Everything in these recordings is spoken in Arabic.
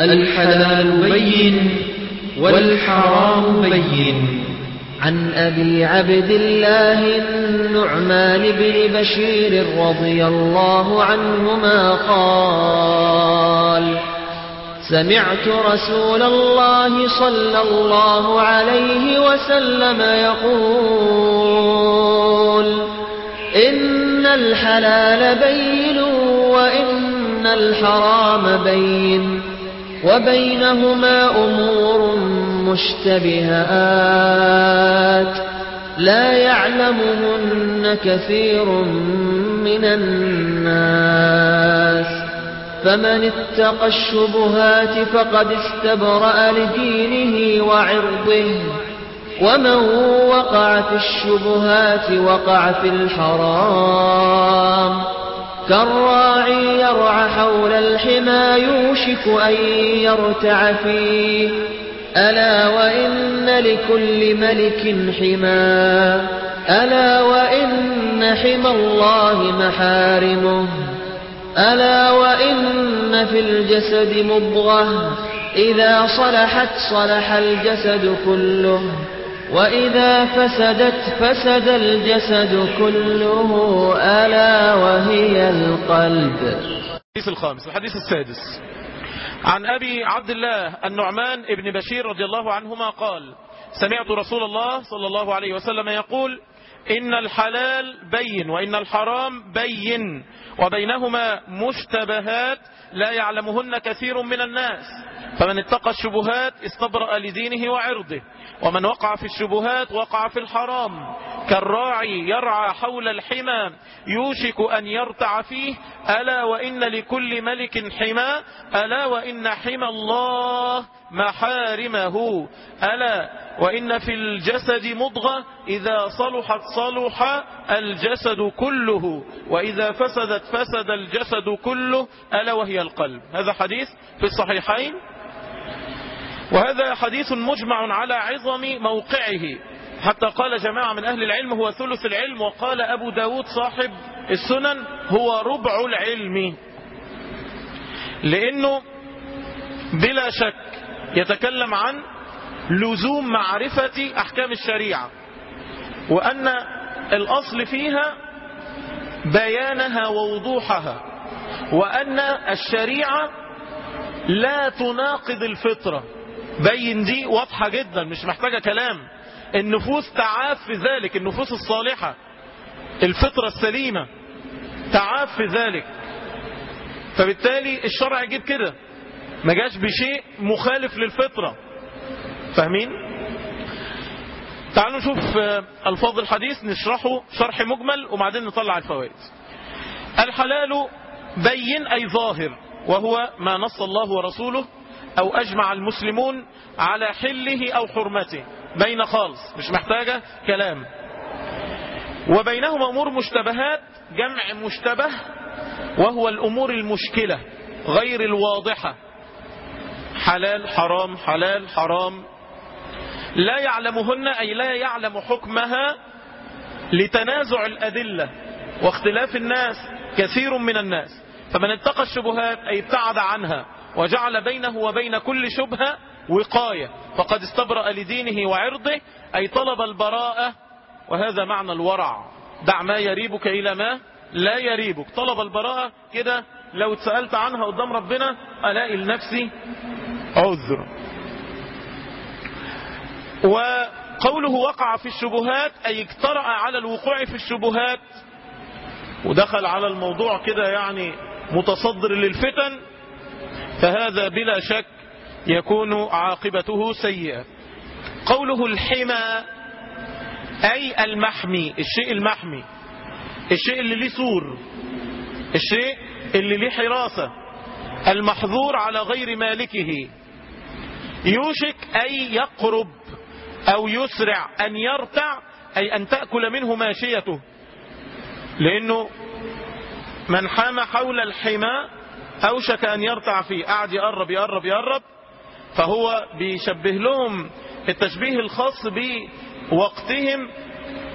الحلال بين والحرام بين. عن أبي عبد الله النعمان بن بشير رضي الله عنهما قال سمعت رسول الله صلى الله عليه وسلم يقول إن الحلال بين وإن الحرام بين. وبينهما أمور مشتبهات لا يعلمهن كثير من الناس فمن اتقى الشبهات فقد استبرأ لدينه وعرضه ومن وقع في الشبهات وقع في الحرام كالراعي يرعى حول الحمى يوشك أن يرتع فيه. ألا وإن لكل ملك حمى. ألا وإن حمى الله محارمه. ألا وإن في الجسد مضغة. إذا صلحت صلح الجسد كله. وإذا فسدت فسد الجسد كله ألا وهي القلب. الحديث الخامس الحديث السادس. عن أبي عبد الله النعمان ابن بشير رضي الله عنهما قال سمعت رسول الله صلى الله عليه وسلم يقول إن الحلال بين وإن الحرام بين وبينهما مشتبهات لا يعلمهن كثير من الناس. فمن اتقى الشبهات استبرأ لدينه وعرضه ومن وقع في الشبهات وقع في الحرام كالراعي يرعى حول الحمى يوشك أن يرتع فيه ألا وإن لكل ملك حمى ألا وإن حمى الله محارمه ألا وإن في الجسد مضغة إذا صلحت صلح الجسد كله وإذا فسدت فسد الجسد كله ألا وهي القلب. هذا حديث في الصحيحين. وهذا حديث مجمع على عظم موقعه. حتى قال جماعة من أهل العلم هو ثلث العلم وقال أبو داود صاحب السنن هو ربع العلم. لأنه بلا شك يتكلم عن لزوم معرفة أحكام الشريعة وأن الأصل فيها بيانها ووضوحها وأن الشريعة لا تناقض الفطرة. بين دي واضحة جدا مش محتاجة كلام. النفوس تعاف في ذلك النفوس الصالحة الفطرة السليمة تعاف في ذلك. فبالتالي الشرع يجيب كده ما جاش بشيء مخالف للفطرة. فاهمين؟ تعالوا نشوف الفاظ الحديث نشرحه شرح مجمل وبعدين نطلع الفوائد. الحلال بين أي ظاهر وهو ما نص الله ورسوله أو أجمع المسلمون على حله أو حرمته. بين خالص مش محتاجة كلام. وبينهما أمور مشتبهات جمع مشتبه وهو الأمور المشكلة غير الواضحة. حلال حرام حلال حرام. لا يعلمهن أي لا يعلم حكمها لتنازع الأدلة. واختلاف الناس كثير من الناس. فمن اتقى الشبهات أي ابتعد عنها. وجعل بينه وبين كل شبهة وقاية. فقد استبرأ لدينه وعرضه أي طلب البراءة. وهذا معنى الورع. دع ما يريبك إلى ما لا يريبك. طلب البراءة كده لو اتسألت عنها قدام ربنا ألاقي لنفسي عذر. وقوله وقع في الشبهات أي اجترأ على الوقوع في الشبهات. ودخل على الموضوع كده يعني متصدر للفتن. فهذا بلا شك يكون عاقبته سيئة. قوله الحمى أي المحمي الشيء المحمي الشيء اللي ليه سور الشيء اللي ليه حراسة المحظور على غير مالكه. يوشك أي يقرب أو يسرع أن يرتع أي أن تأكل منه ماشيته. لأنه من حام حول الحمى أوشك أن يرتع فيه قاعد يقرب يقرب يقرب فهو بيشبه لهم التشبيه الخاص بوقتهم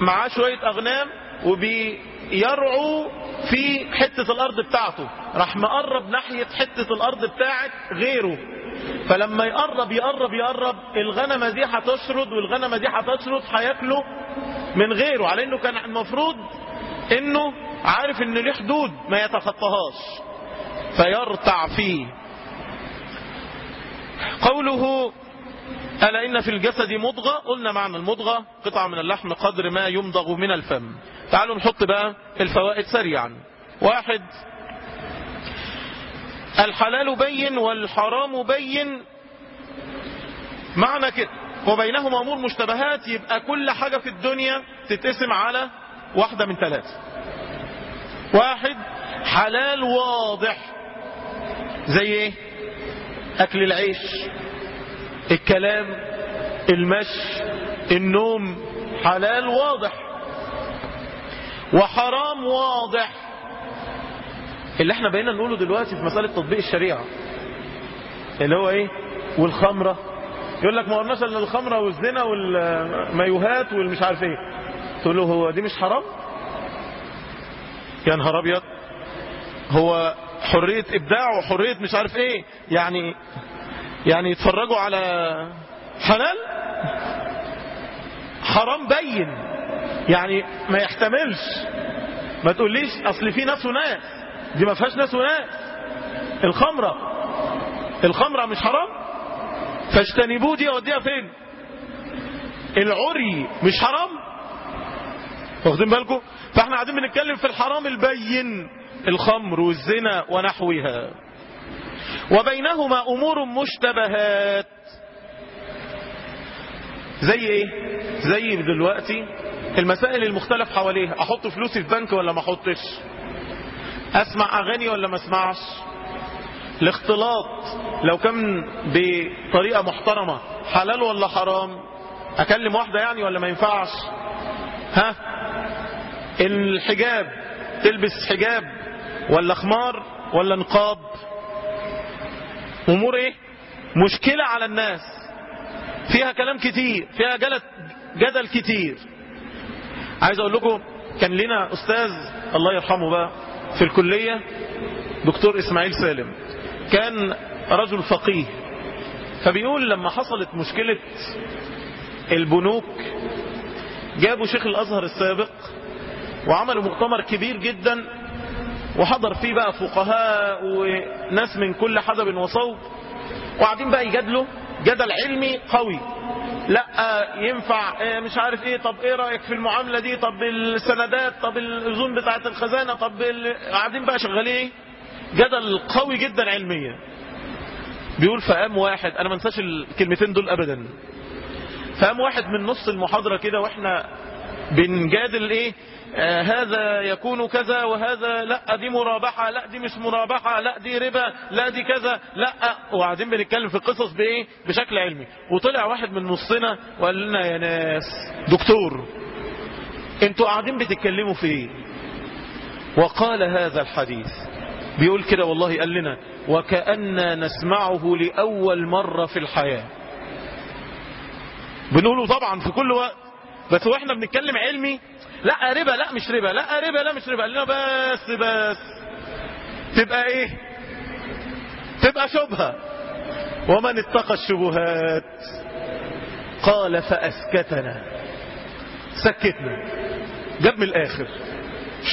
معاه شوية أغنام وبيرعوا في حتة الأرض بتاعته. راح مقرب ناحية حتة الأرض بتاعت غيره. فلما يقرب يقرب يقرب الغنمة دي هتشرد والغنمة دي هتشرد هياكله من غيره. على إنه كان المفروض إنه عارف ان له حدود ما يتخطاهاش. فيرتع فيه. قوله ألا إن في الجسد مضغة؟ قلنا معنى المضغة قطعة من اللحم قدر ما يمضغ من الفم. تعالوا نحط بقى الفوائد سريعا. واحد الحلال بين والحرام بين. معنى كده وبينهما أمور مشتبهات يبقى كل حاجة في الدنيا تتقسم على واحدة من ثلاثة. واحد حلال واضح. زي إيه؟ أكل العيش الكلام المشي النوم حلال واضح. وحرام واضح. اللي إحنا بقينا نقوله دلوقتي في مسألة تطبيق الشريعة اللي هو إيه؟ والخمرة. يقول لك ما قلناش الا الخمرة والزنا والمايوهات والمش عارف إيه. تقول له هو دي مش حرام؟ يا نهار أبيض. هو حرية إبداع وحرية مش عارف إيه. يعني يعني يتفرجوا على حلال؟ حرام بين. يعني ما يحتملش. ما تقوليش أصل في ناس وناس دي ما فيهاش ناس وناس الخمرة. الخمرة مش حرام؟ فاجتنبوه دي أوديها فين؟ العري مش حرام؟ واخدين بالكم؟ فإحنا قاعدين بنتكلم في الحرام البين. الخمر والزنا ونحوها. وبينهما أمور مشتبهات. زي إيه؟ زي دلوقتي المسائل المختلف حواليها. أحط فلوسي في بنك ولا ما أحطش؟ أسمع أغاني ولا ما أسمعش؟ الاختلاط لو كان بطريقة محترمة حلال ولا حرام؟ أكلم واحدة يعني ولا ما ينفعش؟ ها؟ الحجاب تلبس حجاب. ولا خمار ولا نقاب. أمور إيه؟ مشكلة على الناس. فيها كلام كتير فيها جدل, جدل كتير. عايز أقول لكم كان لنا أستاذ الله يرحمه بقى في الكلية دكتور إسماعيل سالم. كان رجل فقيه. فبيقول لما حصلت مشكلة البنوك جابوا شيخ الأزهر السابق وعملوا مؤتمر كبير جدا وحضر فيه بقى فقهاء وناس من كل حدب وصوب. وقاعدين بقى يجادلوا جدل علمي قوي. لا ينفع مش عارف إيه طب إيه رأيك في المعاملة دي؟ طب السندات طب الأذون بتاعة الخزانة طب قاعدين بقى شغالين. جدل قوي جدا علميا. بيقول فقام واحد أنا ما انساش الكلمتين دول ابدا. فقام واحد من نص المحاضرة كده وإحنا بنجادل إيه آه هذا يكون كذا وهذا لا دي مرابحة لا دي مش مرابحة لا دي ربا لا دي كذا لا وقاعدين بنتكلم في القصص بإيه؟ بشكل علمي. وطلع واحد من نصنا وقال لنا يا ناس دكتور أنتوا قاعدين بتتكلموا في إيه؟ وقال هذا الحديث. بيقول كده والله قال لنا وكأننا نسمعه لأول مرة في الحياة. بنقوله طبعا في كل وقت بس وإحنا بنتكلم علمي لا ربا لا مش ربا لا ربا لا مش ربا. قال لنا بس بس. تبقى إيه؟ تبقى شبهة. ومن اتقى الشبهات قال فأسكتنا. سكتنا. جاب من الآخر.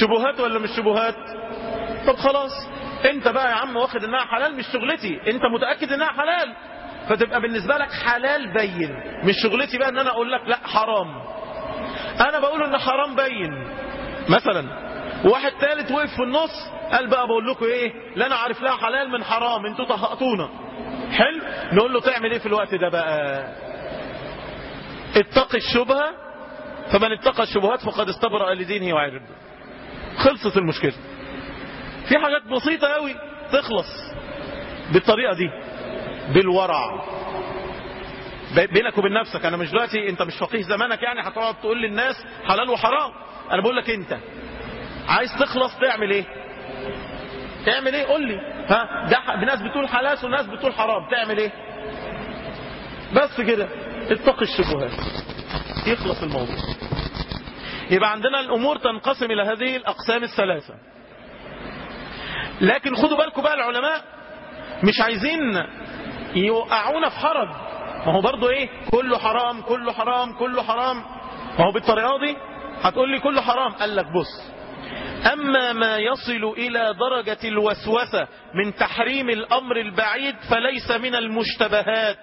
شبهات ولا مش شبهات؟ طب خلاص. انت بقى يا عم واخد إنها حلال مش شغلتي. انت متأكد إنها حلال؟ فتبقى بالنسبة لك حلال بين. مش شغلتي بقى إن أنا أقول لك لا حرام. أنا بقول إن حرام بين مثلا واحد ثالث وقف في النص قال بقى بقول لكم إيه؟ لا أنا عارف لها حلال من حرام أنتوا طهقتونا. حلو؟ نقول له تعمل إيه في الوقت ده بقى؟ اتقي الشبهة فمن اتقى الشبهات فقد استبرأ لدينه وعرضه. خلصت المشكلة. في حاجات بسيطة قوي تخلص بالطريقة دي بالورع. بينك وبين نفسك. أنا مش دلوقتي أنت مش فقيه زمانك يعني هتقعد تقول للناس حلال وحرام. أنا بقول لك أنت عايز تخلص تعمل إيه؟ تعمل إيه؟ قول لي. ها؟ ده ناس بتقول حلال وناس بتقول حرام. تعمل إيه؟ بس كده. اتقي الشبهات. يخلص الموضوع. يبقى عندنا الأمور تنقسم إلى هذه الأقسام الثلاثة. لكن خدوا بالكم بقى العلماء مش عايزين يوقعونا في حرج. ما هو برضو إيه؟ كله حرام كله حرام كله حرام. ما هو بالطريقة دي؟ هتقول لي كله حرام. قال لك بص أما ما يصل إلى درجة الوسوسة من تحريم الأمر البعيد فليس من المشتبهات.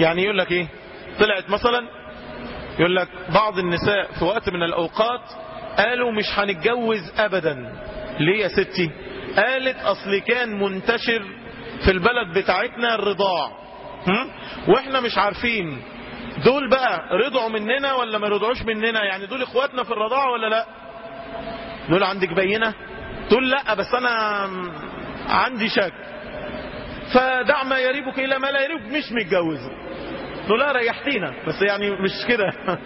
يعني يقول لك إيه؟ طلعت مثلا يقول لك بعض النساء في وقت من الأوقات قالوا مش هنتجوز أبدا. ليه يا ستي؟ قالت أصل كان منتشر في البلد بتاعتنا الرضاع؟ وإحنا مش عارفين. دول بقى رضعوا مننا ولا ما رضعوش مننا؟ يعني دول إخواتنا في الرضاعة ولا لأ؟ دول عندك بينة؟ تقول لأ بس أنا عندي شك. فدع ما يريبك إلى ما لا يريبك مش متجوز. تقول لا ريحتينا بس يعني مش كده.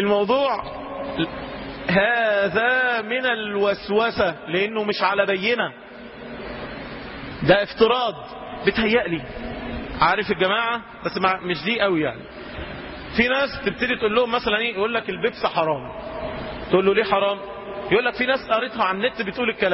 الموضوع هذا من الوسوسة لأنه مش على بينة. ده افتراض. بتهيألي عارف الجماعة بس مش دي قوي يعني. في ناس تبتدي تقول لهم مثلا إيه؟ يقول لك البيبس حرام. تقول له ليه حرام؟ يقول لك في ناس قريتها على النت بتقول الكلام.